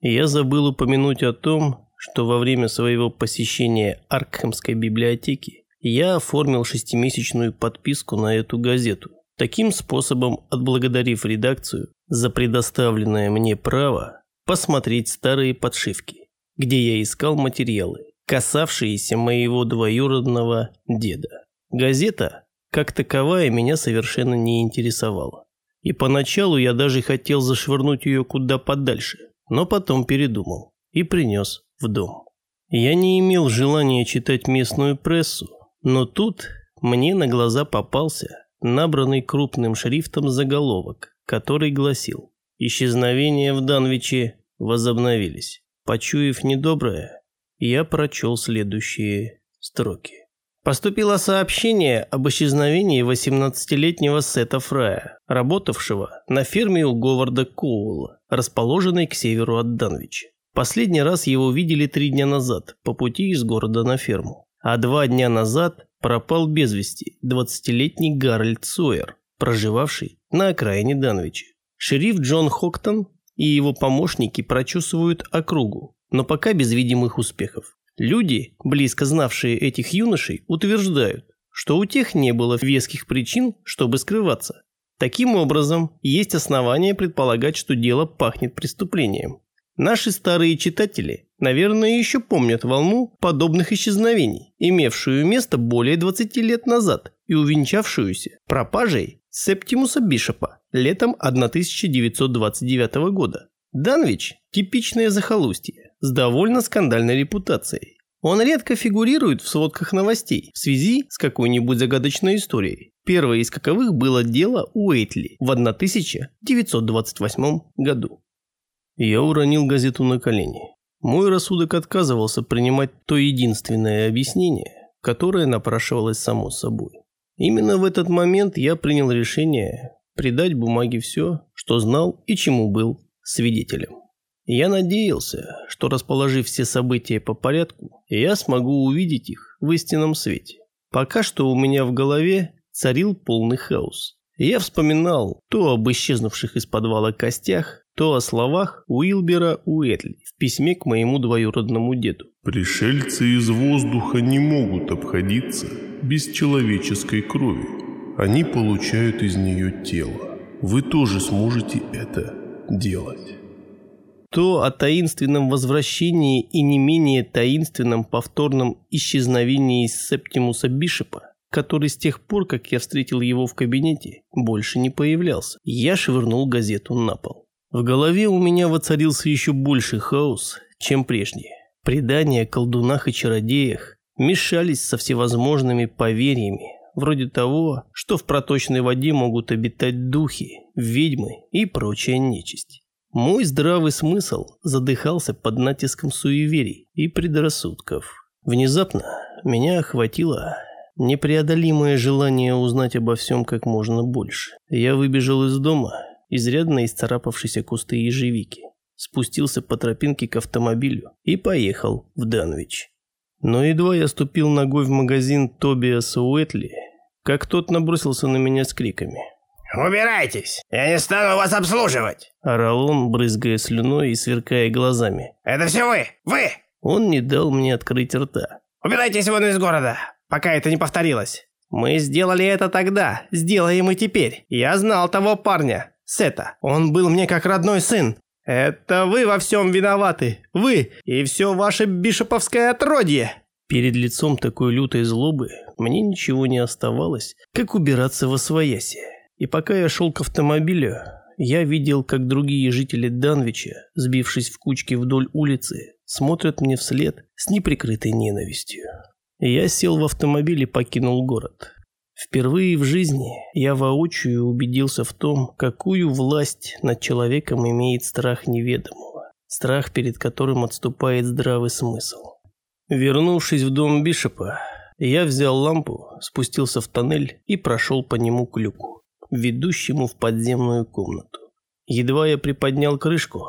Я забыл упомянуть о том, что во время своего посещения Аркхемской библиотеки я оформил шестимесячную подписку на эту газету, таким способом отблагодарив редакцию за предоставленное мне право посмотреть старые подшивки, где я искал материалы, касавшиеся моего двоюродного деда. Газета, как таковая, меня совершенно не интересовала. И поначалу я даже хотел зашвырнуть ее куда подальше, но потом передумал и принес в дом. Я не имел желания читать местную прессу, но тут мне на глаза попался набранный крупным шрифтом заголовок, который гласил «Исчезновения в Данвиче возобновились». Почуяв недоброе, я прочел следующие строки. Поступило сообщение об исчезновении 18-летнего Сета Фрая, работавшего на ферме у Говарда Коула, расположенной к северу от Данвича. Последний раз его видели три дня назад по пути из города на ферму. А два дня назад пропал без вести 20-летний Гарольд Сойер, проживавший на окраине Данвича. Шериф Джон Хоктон и его помощники прочесывают округу, но пока без видимых успехов. Люди, близко знавшие этих юношей, утверждают, что у тех не было веских причин, чтобы скрываться. Таким образом, есть основания предполагать, что дело пахнет преступлением. Наши старые читатели, наверное, еще помнят волну подобных исчезновений, имевшую место более 20 лет назад и увенчавшуюся пропажей Септимуса Бишопа летом 1929 года. Данвич – типичное захолустье с довольно скандальной репутацией. Он редко фигурирует в сводках новостей в связи с какой-нибудь загадочной историей. Первое из каковых было дело Уэйтли в 1928 году. Я уронил газету на колени. Мой рассудок отказывался принимать то единственное объяснение, которое напрашивалось само собой. Именно в этот момент я принял решение придать бумаге все, что знал и чему был свидетелем. Я надеялся, что расположив все события по порядку, я смогу увидеть их в истинном свете. Пока что у меня в голове царил полный хаос. Я вспоминал то об исчезнувших из подвала костях, то о словах Уилбера Уэтли в письме к моему двоюродному деду. Пришельцы из воздуха не могут обходиться без человеческой крови. Они получают из нее тело. Вы тоже сможете это делать. То о таинственном возвращении и не менее таинственном повторном исчезновении Септимуса Бишопа который с тех пор, как я встретил его в кабинете, больше не появлялся. Я швырнул газету на пол. В голове у меня воцарился еще больший хаос, чем прежде. Предания о колдунах и чародеях мешались со всевозможными поверьями, вроде того, что в проточной воде могут обитать духи, ведьмы и прочая нечисть. Мой здравый смысл задыхался под натиском суеверий и предрассудков. Внезапно меня охватило Непреодолимое желание узнать обо всем как можно больше. Я выбежал из дома, изрядно исцарапавшийся кусты ежевики, спустился по тропинке к автомобилю и поехал в Данвич. Но едва я ступил ногой в магазин Тобиаса Уэтли, как тот набросился на меня с криками. «Убирайтесь! Я не стану вас обслуживать!» Орал он, брызгая слюной и сверкая глазами. «Это все вы! Вы!» Он не дал мне открыть рта. «Убирайтесь вон из города! пока это не повторилось. Мы сделали это тогда, сделаем и теперь. Я знал того парня, Сета. Он был мне как родной сын. Это вы во всем виноваты. Вы и все ваше бишоповское отродье. Перед лицом такой лютой злобы мне ничего не оставалось, как убираться во свояси. И пока я шел к автомобилю, я видел, как другие жители Данвича, сбившись в кучки вдоль улицы, смотрят мне вслед с неприкрытой ненавистью. Я сел в автомобиль и покинул город. Впервые в жизни я воочию убедился в том, какую власть над человеком имеет страх неведомого, страх, перед которым отступает здравый смысл. Вернувшись в дом Бишопа, я взял лампу, спустился в тоннель и прошел по нему к люку, ведущему в подземную комнату. Едва я приподнял крышку,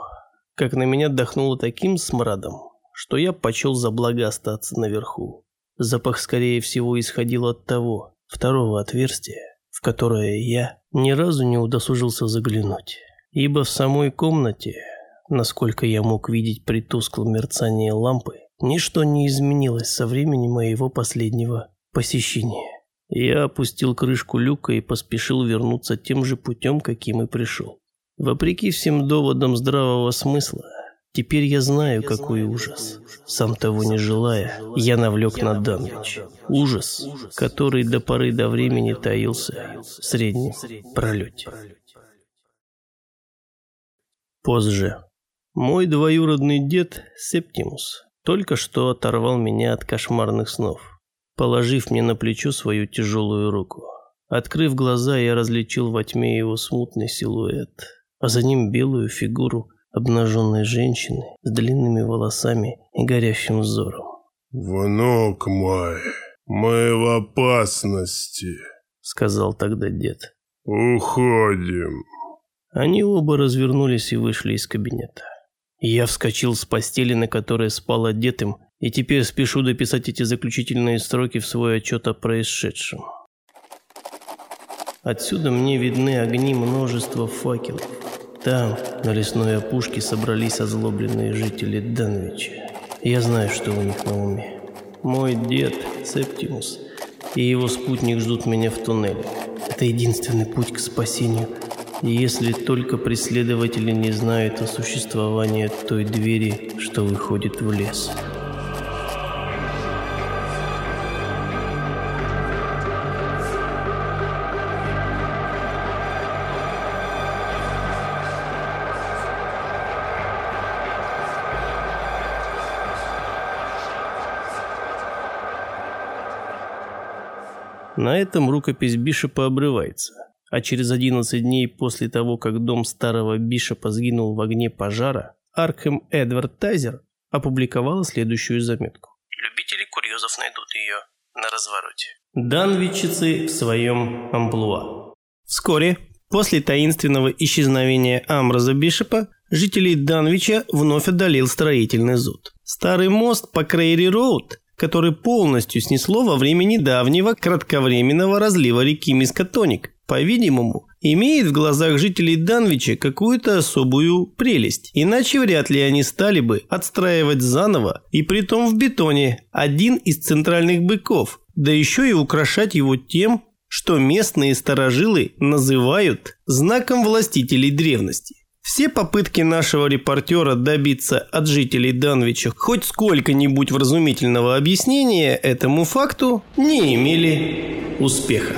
как на меня дохнуло таким смрадом, что я почел за благо остаться наверху. Запах, скорее всего, исходил от того, второго отверстия, в которое я ни разу не удосужился заглянуть. Ибо в самой комнате, насколько я мог видеть при тусклом мерцании лампы, ничто не изменилось со времени моего последнего посещения. Я опустил крышку люка и поспешил вернуться тем же путем, каким и пришел. Вопреки всем доводам здравого смысла, Теперь я знаю, какой ужас. Сам того не желая, я навлек на Данвич. Ужас, который до поры до времени таился в среднем пролете. Позже. Мой двоюродный дед Септимус только что оторвал меня от кошмарных снов, положив мне на плечо свою тяжелую руку. Открыв глаза, я различил во тьме его смутный силуэт, а за ним белую фигуру обнаженной женщины с длинными волосами и горящим взором. «Внук мой, мы в опасности», — сказал тогда дед. «Уходим». Они оба развернулись и вышли из кабинета. Я вскочил с постели, на которой спал одетым, и теперь спешу дописать эти заключительные строки в свой отчет о происшедшем. Отсюда мне видны огни множества факелов. Там, на лесной опушке, собрались озлобленные жители Данвича. Я знаю, что у них на уме. Мой дед, Септимус, и его спутник ждут меня в туннеле. Это единственный путь к спасению. Если только преследователи не знают о существовании той двери, что выходит в лес. На этом рукопись Бишопа обрывается, а через 11 дней после того, как дом старого Бишопа сгинул в огне пожара, Аркхэм Эдвард Тайзер опубликовала следующую заметку. Любители курьезов найдут ее на развороте. Данвичицы в своем амплуа. Вскоре, после таинственного исчезновения Амбраза Бишопа, жителей Данвича вновь одолел строительный зуд. Старый мост по Крейри-Роуд который полностью снесло во время недавнего кратковременного разлива реки Мискатоник, по-видимому, имеет в глазах жителей Данвича какую-то особую прелесть. Иначе вряд ли они стали бы отстраивать заново, и притом в бетоне, один из центральных быков, да еще и украшать его тем, что местные старожилы называют знаком властителей древности. Все попытки нашего репортера добиться от жителей Данвича хоть сколько-нибудь вразумительного объяснения этому факту не имели успеха.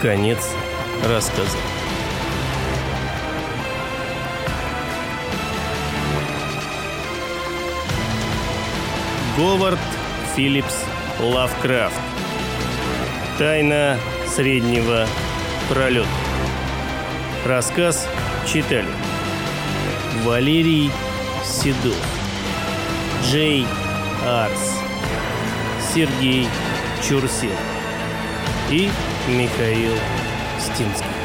Конец рассказа. Говард Филлипс Лавкрафт. Тайна среднего пролета. Рассказ читали Валерий Седов, Джей Арс, Сергей Чурсин и Михаил Стинский.